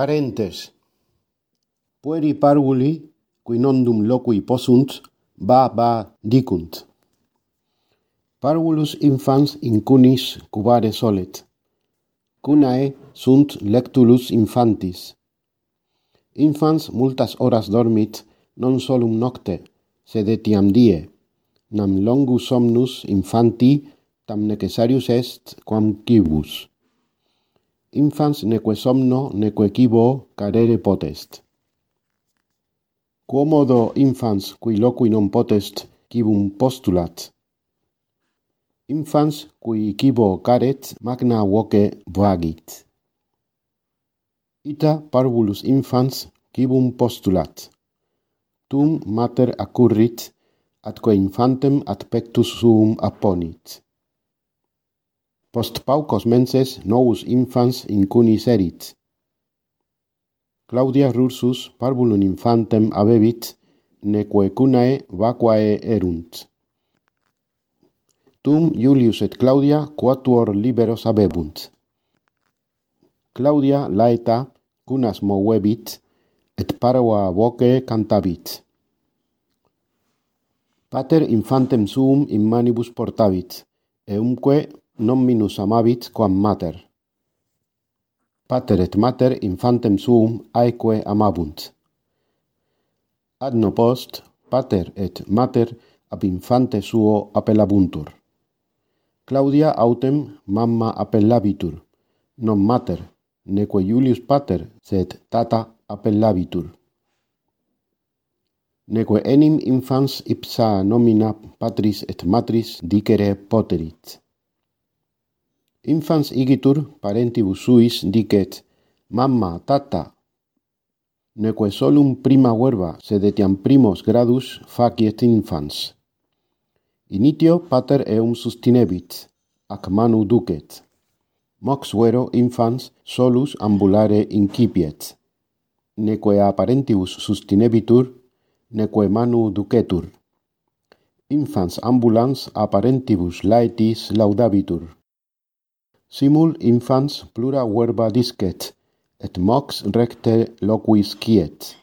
Parentes. Pueri parvuli qui nondum locui possunt ba dicunt. Parvulus infans incunis cubare solet. Cunae sunt lectulus infantis. Infans multas horas dormit non solum nocte sed etiam die. Nam longus somnus infanti tam necessarius est quam quibus infans neque somno neque cibo carere potest. Quomodo infans qui locui non potest cibum postulat. Infans qui cibo caret magna voce vagit. Ita parvulus infans cibum postulat. Tum mater accurrit, atque infantem ad pectus suum apponit. Post paucos menses novus infans incunis erit. Claudia Rursus parvulum infantem abebit, neque cunae vacuae erunt. Tum Julius et Claudia quatuor liberos abebunt. Claudia laeta cunas movebit, et parva voce cantabit. Pater infantem suum in manibus portabit, eumque non minus amabit quam mater. Pater et mater infantem suum aeque amabunt. Adno post, pater et mater ab infante suo appellabuntur. Claudia autem mamma appellabitur, non mater, neque Julius pater, sed tata appellabitur. Neque enim infans ipsa nomina patris et matris dicere poterit. Infans igitur parentibus suis dicet, mamma, tata, neque solum prima verba, sed etiam primos gradus faciet infans. Initio pater eum sustinebit, ac manu ducet. Mox vero infans solus ambulare incipiet. Neque apparentibus sustinebitur, neque manu ducetur. Infans ambulans apparentibus laetis laudabitur. Simul infans plura verba discet, et mox recte loquis quiet.